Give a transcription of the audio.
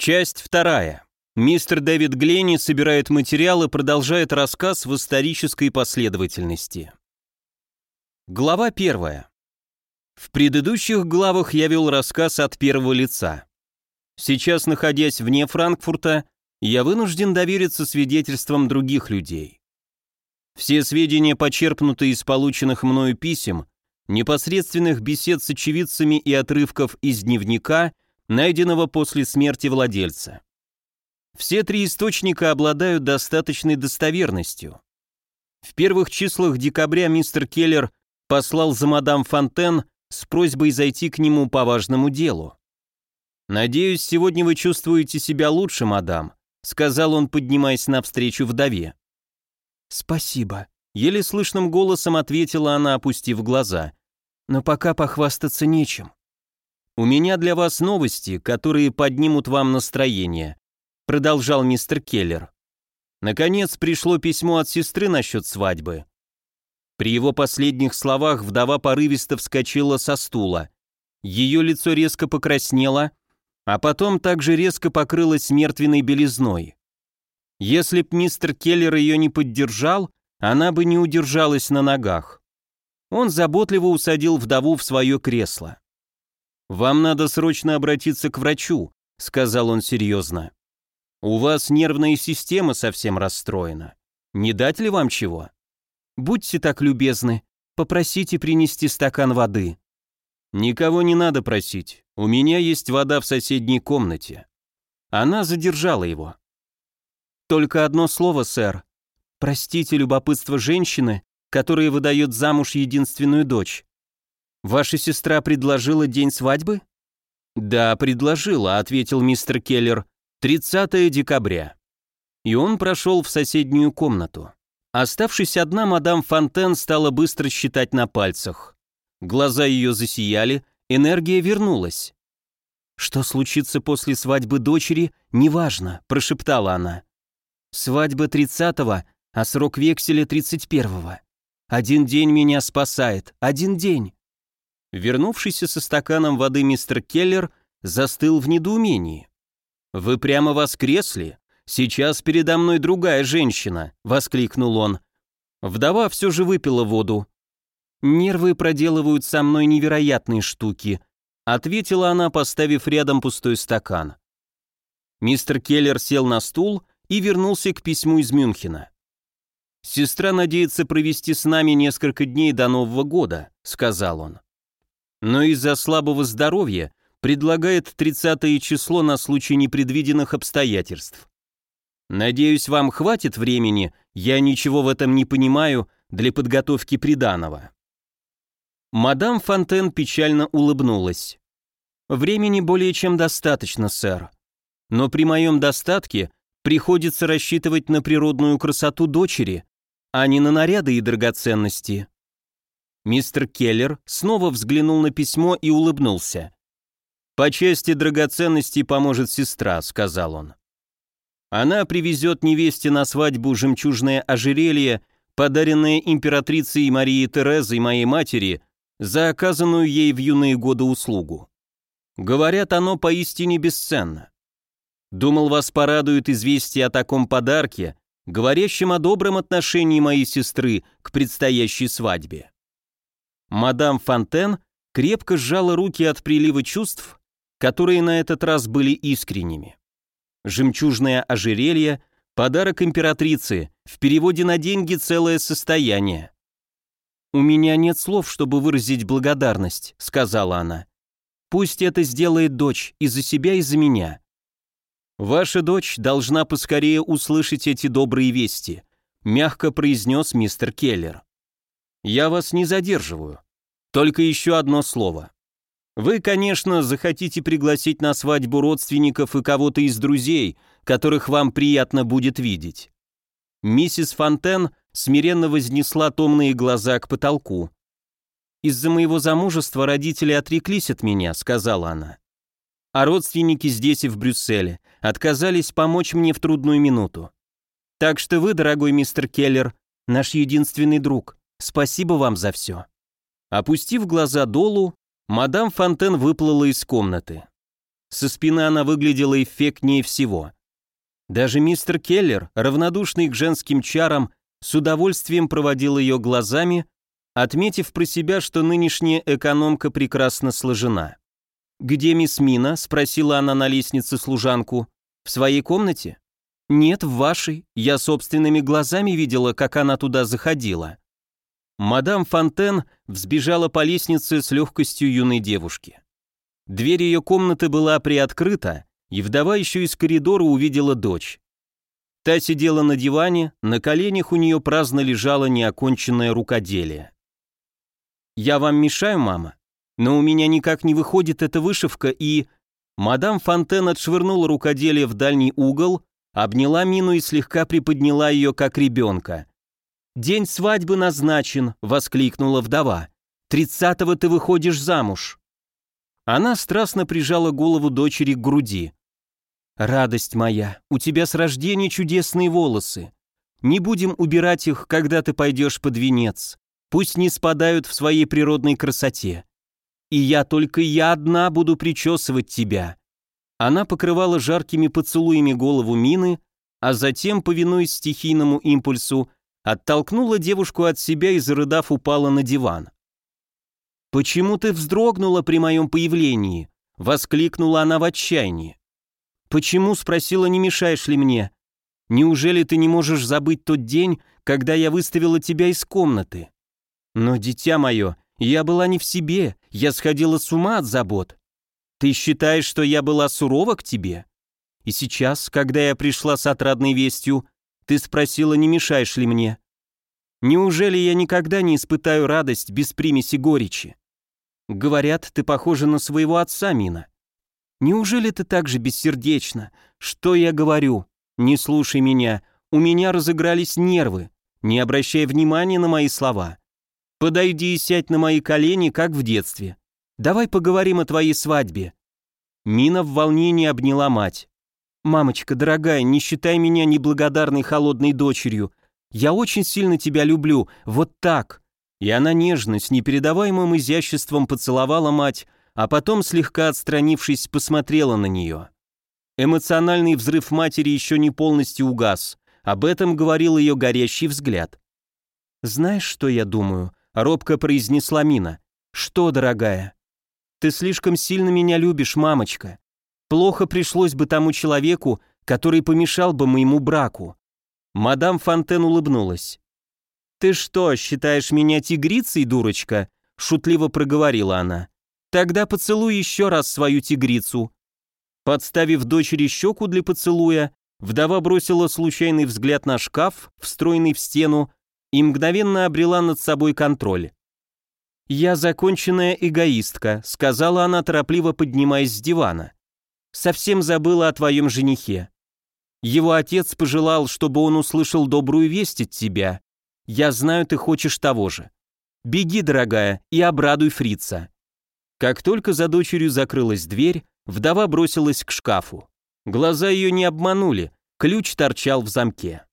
Часть вторая. Мистер Дэвид Гленни собирает материал и продолжает рассказ в исторической последовательности. Глава первая. В предыдущих главах я вел рассказ от первого лица. Сейчас, находясь вне Франкфурта, я вынужден довериться свидетельствам других людей. Все сведения, почерпнутые из полученных мною писем, непосредственных бесед с очевидцами и отрывков из дневника, найденного после смерти владельца. Все три источника обладают достаточной достоверностью. В первых числах декабря мистер Келлер послал за мадам Фонтен с просьбой зайти к нему по важному делу. «Надеюсь, сегодня вы чувствуете себя лучше, мадам», сказал он, поднимаясь навстречу вдове. «Спасибо», — еле слышным голосом ответила она, опустив глаза. «Но пока похвастаться нечем». «У меня для вас новости, которые поднимут вам настроение», продолжал мистер Келлер. Наконец пришло письмо от сестры насчет свадьбы. При его последних словах вдова порывисто вскочила со стула. Ее лицо резко покраснело, а потом также резко покрылось мертвенной белизной. Если б мистер Келлер ее не поддержал, она бы не удержалась на ногах. Он заботливо усадил вдову в свое кресло. «Вам надо срочно обратиться к врачу», — сказал он серьезно. «У вас нервная система совсем расстроена. Не дать ли вам чего?» Будьте так любезны, попросите принести стакан воды». «Никого не надо просить. У меня есть вода в соседней комнате». Она задержала его. «Только одно слово, сэр. Простите любопытство женщины, которая выдает замуж единственную дочь. Ваша сестра предложила день свадьбы?» «Да, предложила», — ответил мистер Келлер. «30 декабря». И он прошел в соседнюю комнату. Оставшись одна, мадам Фонтен стала быстро считать на пальцах. Глаза ее засияли, энергия вернулась. «Что случится после свадьбы дочери, неважно», – прошептала она. «Свадьба тридцатого, а срок векселя тридцать первого. Один день меня спасает, один день». Вернувшийся со стаканом воды мистер Келлер застыл в недоумении. «Вы прямо воскресли? «Сейчас передо мной другая женщина», — воскликнул он. Вдова все же выпила воду. «Нервы проделывают со мной невероятные штуки», — ответила она, поставив рядом пустой стакан. Мистер Келлер сел на стул и вернулся к письму из Мюнхена. «Сестра надеется провести с нами несколько дней до Нового года», — сказал он. «Но из-за слабого здоровья предлагает 30 число на случай непредвиденных обстоятельств. Надеюсь, вам хватит времени, я ничего в этом не понимаю, для подготовки приданого». Мадам Фонтен печально улыбнулась. «Времени более чем достаточно, сэр. Но при моем достатке приходится рассчитывать на природную красоту дочери, а не на наряды и драгоценности». Мистер Келлер снова взглянул на письмо и улыбнулся. «По части драгоценностей поможет сестра», — сказал он. Она привезет невесте на свадьбу жемчужное ожерелье, подаренное императрицей Марии Терезой, моей матери, за оказанную ей в юные годы услугу. Говорят, оно поистине бесценно. Думал, вас порадует известие о таком подарке, говорящем о добром отношении моей сестры к предстоящей свадьбе. Мадам Фонтен крепко сжала руки от прилива чувств, которые на этот раз были искренними. Жемчужное ожерелье – подарок императрицы, в переводе на деньги целое состояние. «У меня нет слов, чтобы выразить благодарность», – сказала она. «Пусть это сделает дочь и за себя, и за меня». «Ваша дочь должна поскорее услышать эти добрые вести», – мягко произнес мистер Келлер. «Я вас не задерживаю. Только еще одно слово. Вы, конечно, захотите пригласить на свадьбу родственников и кого-то из друзей, которых вам приятно будет видеть. Миссис Фонтен смиренно вознесла томные глаза к потолку. «Из-за моего замужества родители отреклись от меня», — сказала она. «А родственники здесь и в Брюсселе отказались помочь мне в трудную минуту. Так что вы, дорогой мистер Келлер, наш единственный друг. Спасибо вам за все». Опустив глаза долу, Мадам Фонтен выплыла из комнаты. Со спины она выглядела эффектнее всего. Даже мистер Келлер, равнодушный к женским чарам, с удовольствием проводил ее глазами, отметив про себя, что нынешняя экономка прекрасно сложена. «Где мисс Мина?» — спросила она на лестнице служанку. «В своей комнате?» «Нет, в вашей. Я собственными глазами видела, как она туда заходила». Мадам Фонтен взбежала по лестнице с легкостью юной девушки. Дверь ее комнаты была приоткрыта, и вдова еще из коридора увидела дочь. Та сидела на диване, на коленях у нее праздно лежало неоконченное рукоделие. «Я вам мешаю, мама? Но у меня никак не выходит эта вышивка, и...» Мадам Фонтен отшвырнула рукоделие в дальний угол, обняла Мину и слегка приподняла ее, как ребенка. «День свадьбы назначен», — воскликнула вдова. «Тридцатого ты выходишь замуж». Она страстно прижала голову дочери к груди. «Радость моя, у тебя с рождения чудесные волосы. Не будем убирать их, когда ты пойдешь под венец. Пусть не спадают в своей природной красоте. И я, только я одна буду причесывать тебя. Она покрывала жаркими поцелуями голову Мины, а затем, повинуясь стихийному импульсу, оттолкнула девушку от себя и, зарыдав, упала на диван. «Почему ты вздрогнула при моем появлении?» — воскликнула она в отчаянии. «Почему?» — спросила, не мешаешь ли мне. «Неужели ты не можешь забыть тот день, когда я выставила тебя из комнаты?» «Но, дитя мое, я была не в себе, я сходила с ума от забот. Ты считаешь, что я была сурова к тебе? И сейчас, когда я пришла с отрадной вестью, ты спросила, не мешаешь ли мне? Неужели я никогда не испытаю радость без примеси горечи? Говорят, ты похожа на своего отца, Мина. Неужели ты так же бессердечна? Что я говорю? Не слушай меня, у меня разыгрались нервы. Не обращай внимания на мои слова. Подойди и сядь на мои колени, как в детстве. Давай поговорим о твоей свадьбе». Мина в волнении обняла мать. «Мамочка, дорогая, не считай меня неблагодарной холодной дочерью. Я очень сильно тебя люблю, вот так». И она нежно, с непередаваемым изяществом поцеловала мать, а потом, слегка отстранившись, посмотрела на нее. Эмоциональный взрыв матери еще не полностью угас. Об этом говорил ее горящий взгляд. «Знаешь, что я думаю?» — робко произнесла Мина. «Что, дорогая?» Ты слишком сильно меня любишь, мамочка. Плохо пришлось бы тому человеку, который помешал бы моему браку». Мадам Фонтен улыбнулась. «Ты что, считаешь меня тигрицей, дурочка?» шутливо проговорила она. «Тогда поцелуй еще раз свою тигрицу». Подставив дочери щеку для поцелуя, вдова бросила случайный взгляд на шкаф, встроенный в стену, и мгновенно обрела над собой контроль. «Я законченная эгоистка», — сказала она, торопливо поднимаясь с дивана. «Совсем забыла о твоем женихе. Его отец пожелал, чтобы он услышал добрую весть от тебя. Я знаю, ты хочешь того же. Беги, дорогая, и обрадуй фрица». Как только за дочерью закрылась дверь, вдова бросилась к шкафу. Глаза ее не обманули, ключ торчал в замке.